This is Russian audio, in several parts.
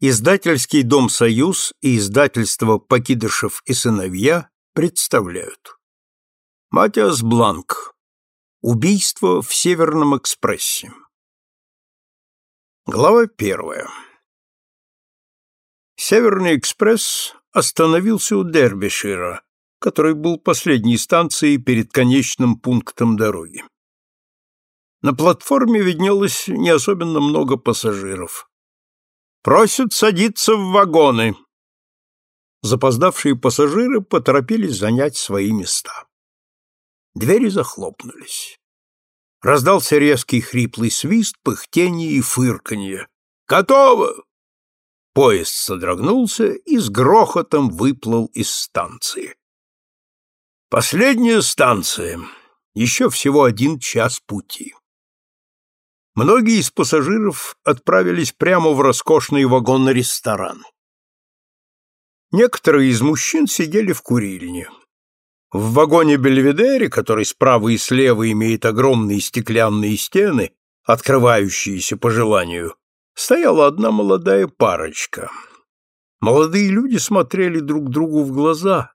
Издательский дом «Союз» и издательство «Покидышев и сыновья» представляют. Матиас Бланк. Убийство в Северном экспрессе. Глава первая. Северный экспресс остановился у Дербишира, который был последней станцией перед конечным пунктом дороги. На платформе виднелось не особенно много пассажиров. Просят садиться в вагоны. Запоздавшие пассажиры поторопились занять свои места. Двери захлопнулись. Раздался резкий хриплый свист, пыхтение и фырканье. «Готово!» Поезд содрогнулся и с грохотом выплыл из станции. Последняя станция. Еще всего один час пути. Многие из пассажиров отправились прямо в роскошный вагон-ресторан. Некоторые из мужчин сидели в курильне. В вагоне Бельведере, который справа и слева имеет огромные стеклянные стены, открывающиеся по желанию, стояла одна молодая парочка. Молодые люди смотрели друг другу в глаза,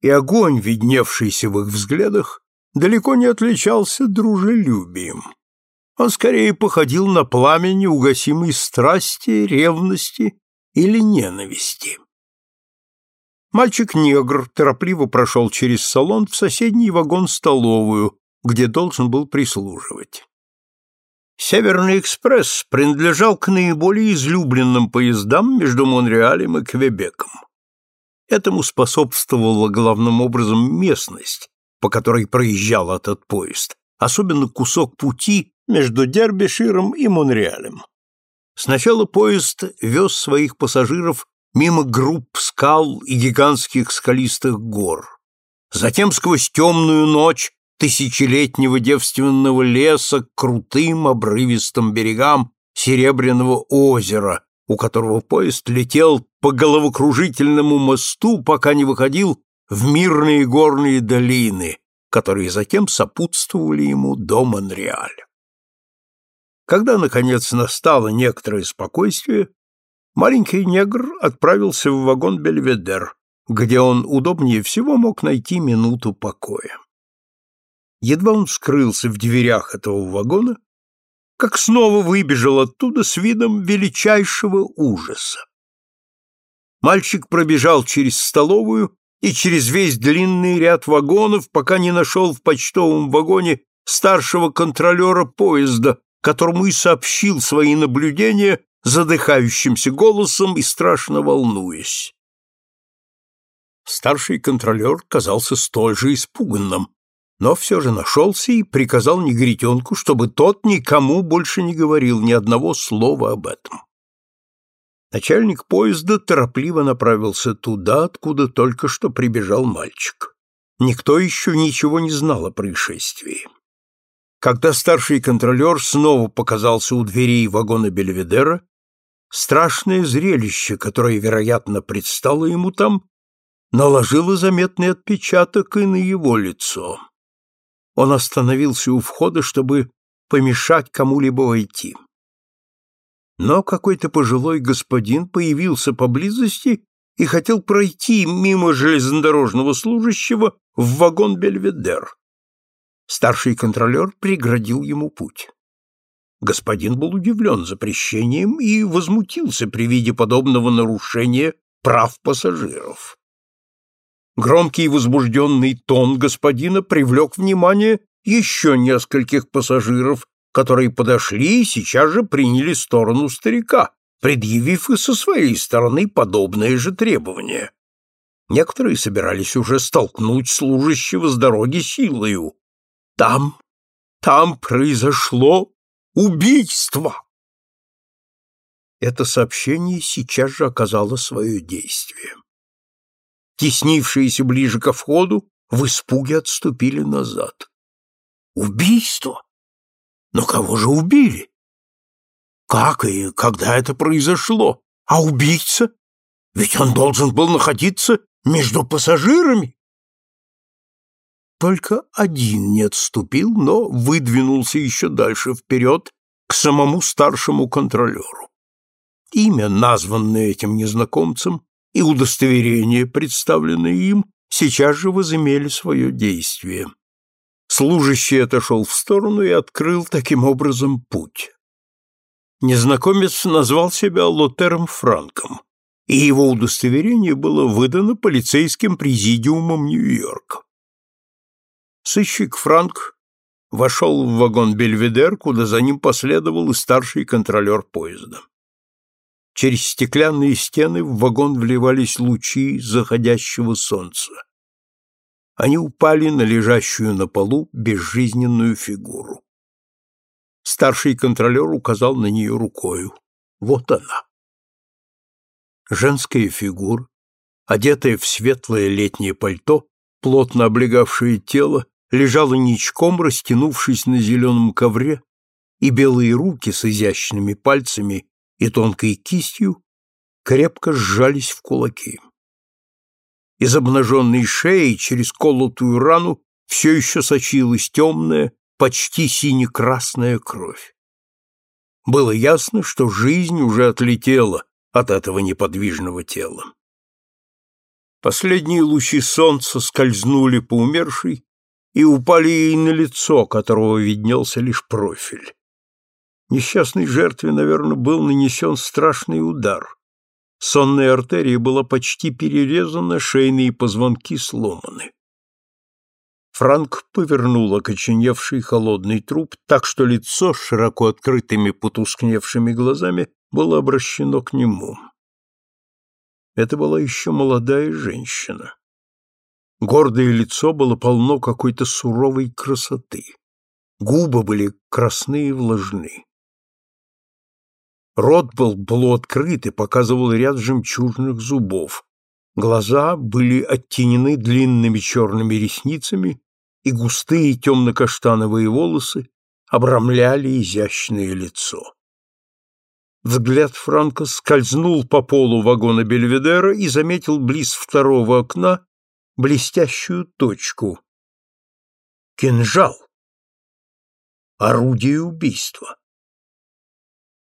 и огонь, видневшийся в их взглядах, далеко не отличался дружелюбием. Он скорее походил на пламя неугасимой страсти, ревности или ненависти. Мальчик-негр торопливо прошел через салон в соседний вагон-столовую, где должен был прислуживать. Северный экспресс принадлежал к наиболее излюбленным поездам между Монреалем и Квебеком. Этому способствовала главным образом местность, по которой проезжал этот поезд, особенно кусок пути между Дербиширом и Монреалем. Сначала поезд вез своих пассажиров мимо групп скал и гигантских скалистых гор. Затем сквозь темную ночь тысячелетнего девственного леса к крутым обрывистым берегам Серебряного озера, у которого поезд летел по головокружительному мосту, пока не выходил в мирные горные долины, которые затем сопутствовали ему до Монреаля. Когда, наконец, настало некоторое спокойствие, маленький негр отправился в вагон Бельведер, где он удобнее всего мог найти минуту покоя. Едва он скрылся в дверях этого вагона, как снова выбежал оттуда с видом величайшего ужаса. Мальчик пробежал через столовую и через весь длинный ряд вагонов, пока не нашел в почтовом вагоне старшего контролера поезда, которому и сообщил свои наблюдения задыхающимся голосом и страшно волнуясь. Старший контролер казался столь же испуганным, но все же нашелся и приказал негритенку, чтобы тот никому больше не говорил ни одного слова об этом. Начальник поезда торопливо направился туда, откуда только что прибежал мальчик. Никто еще ничего не знал о происшествии. Когда старший контролер снова показался у дверей вагона Бельведера, страшное зрелище, которое, вероятно, предстало ему там, наложило заметный отпечаток и на его лицо. Он остановился у входа, чтобы помешать кому-либо войти. Но какой-то пожилой господин появился поблизости и хотел пройти мимо железнодорожного служащего в вагон Бельведер. Старший контролер преградил ему путь. Господин был удивлен запрещением и возмутился при виде подобного нарушения прав пассажиров. Громкий и возбужденный тон господина привлек внимание еще нескольких пассажиров, которые подошли и сейчас же приняли сторону старика, предъявив и со своей стороны подобные же требования. Некоторые собирались уже столкнуть служащего с дороги силою. Там, там произошло убийство. Это сообщение сейчас же оказало свое действие теснившиеся ближе ко входу, в испуге отступили назад. Убийство? Но кого же убили? Как и когда это произошло? А убийца? Ведь он должен был находиться между пассажирами. Только один не отступил, но выдвинулся еще дальше вперед к самому старшему контролеру. Имя, названное этим незнакомцем, и удостоверение, представленное им, сейчас же возымели свое действие. Служащий отошел в сторону и открыл таким образом путь. Незнакомец назвал себя Лотером Франком, и его удостоверение было выдано полицейским президиумом Нью-Йорка. Сыщик Франк вошел в вагон Бельведер, куда за ним последовал и старший контролер поезда. Через стеклянные стены в вагон вливались лучи заходящего солнца. Они упали на лежащую на полу безжизненную фигуру. Старший контролер указал на нее рукою. Вот она. Женская фигура, одетая в светлое летнее пальто, плотно облегавшее тело, лежала ничком, растянувшись на зеленом ковре, и белые руки с изящными пальцами и тонкой кистью крепко сжались в кулаки. Из обнаженной шеи через колотую рану все еще сочилась темная, почти сине-красная кровь. Было ясно, что жизнь уже отлетела от этого неподвижного тела. Последние лучи солнца скользнули по умершей и упали ей на лицо, которого виднелся лишь профиль. Несчастной жертве, наверное, был нанесен страшный удар. Сонная артерия была почти перерезана, шейные позвонки сломаны. Франк повернул окоченевший холодный труп так, что лицо с широко открытыми потускневшими глазами было обращено к нему. Это была еще молодая женщина. Гордое лицо было полно какой-то суровой красоты. Губы были красные и влажны. Рот был полуоткрыт и показывал ряд жемчужных зубов. Глаза были оттенены длинными черными ресницами, и густые темно-каштановые волосы обрамляли изящное лицо. Взгляд Франка скользнул по полу вагона Бельведера и заметил близ второго окна блестящую точку. Кинжал. Орудие убийства.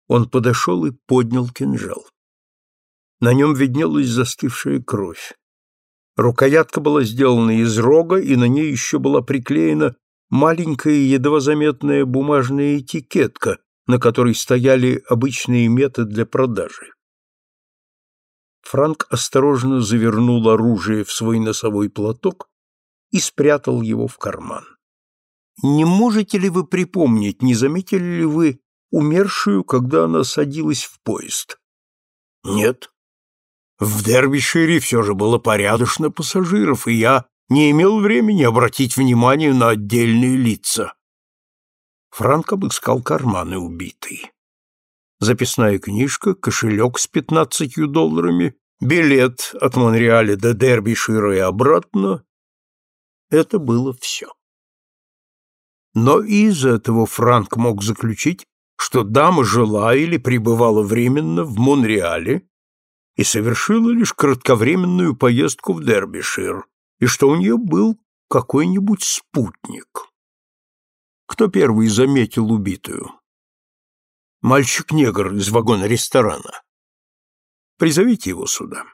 Он подошел и поднял кинжал. На нем виднелась застывшая кровь. Рукоятка была сделана из рога, и на ней еще была приклеена маленькая, едва заметная бумажная этикетка, на которой стояли обычные методы для продажи. Франк осторожно завернул оружие в свой носовой платок и спрятал его в карман. Не можете ли вы припомнить, не заметили ли вы умершую, когда она садилась в поезд? Нет. В Дербишире все же было порядочно пассажиров, и я не имел времени обратить внимание на отдельные лица. Франк обыскал карманы убитой. Записная книжка, кошелек с пятнадцатью долларами, билет от Монреаля до Дербишира и обратно — это было все. Но из этого Франк мог заключить, что дама жила или пребывала временно в Монреале и совершила лишь кратковременную поездку в Дербишир, и что у нее был какой-нибудь спутник. Кто первый заметил убитую? Мальчик-негр из вагона ресторана. Призовите его сюда.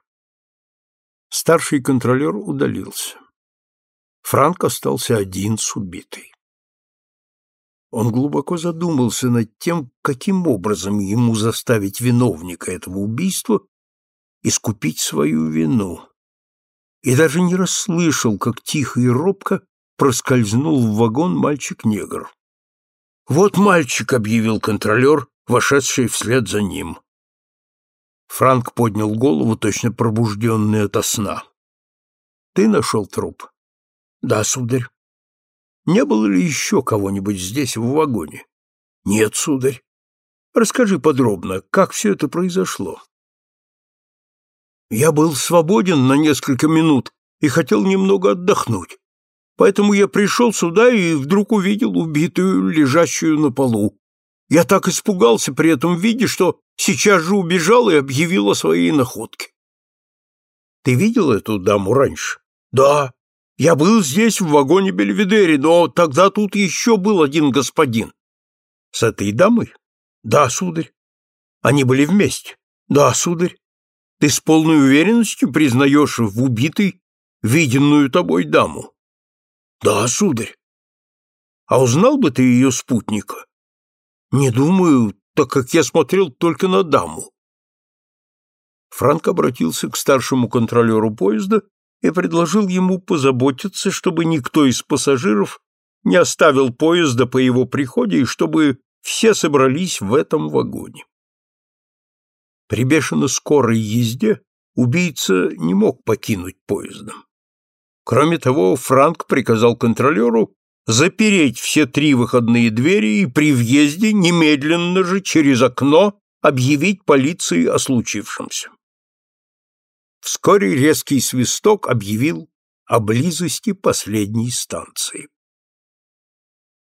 Старший контролер удалился. Франк остался один с убитой. Он глубоко задумался над тем, каким образом ему заставить виновника этого убийства искупить свою вину. И даже не расслышал, как тихо и робко проскользнул в вагон мальчик-негр. «Вот мальчик», — объявил контролер, вошедший вслед за ним. Франк поднял голову, точно пробужденный ото сна. «Ты нашел труп?» «Да, сударь». Не было ли еще кого-нибудь здесь, в вагоне? Нет, сударь. Расскажи подробно, как все это произошло. Я был свободен на несколько минут и хотел немного отдохнуть. Поэтому я пришел сюда и вдруг увидел убитую, лежащую на полу. Я так испугался при этом виде, что сейчас же убежал и объявил о своей находке. Ты видел эту даму раньше? Да, я был здесь, в вагоне Бельведере, но тогда тут еще был один господин. С этой дамой? Да, сударь. Они были вместе. Да, сударь. Ты с полной уверенностью признаешь в убитой виденную тобой даму? Да, сударь. А узнал бы ты ее спутника? Не думаю, так как я смотрел только на даму. Франк обратился к старшему контролеру поезда и предложил ему позаботиться, чтобы никто из пассажиров не оставил поезда по его приходе и чтобы все собрались в этом вагоне. При бешено скорой езде убийца не мог покинуть поездом. Кроме того, Франк приказал контролеру запереть все три выходные двери и при въезде немедленно же через окно объявить полиции о случившемся. Вскоре резкий свисток объявил о близости последней станции.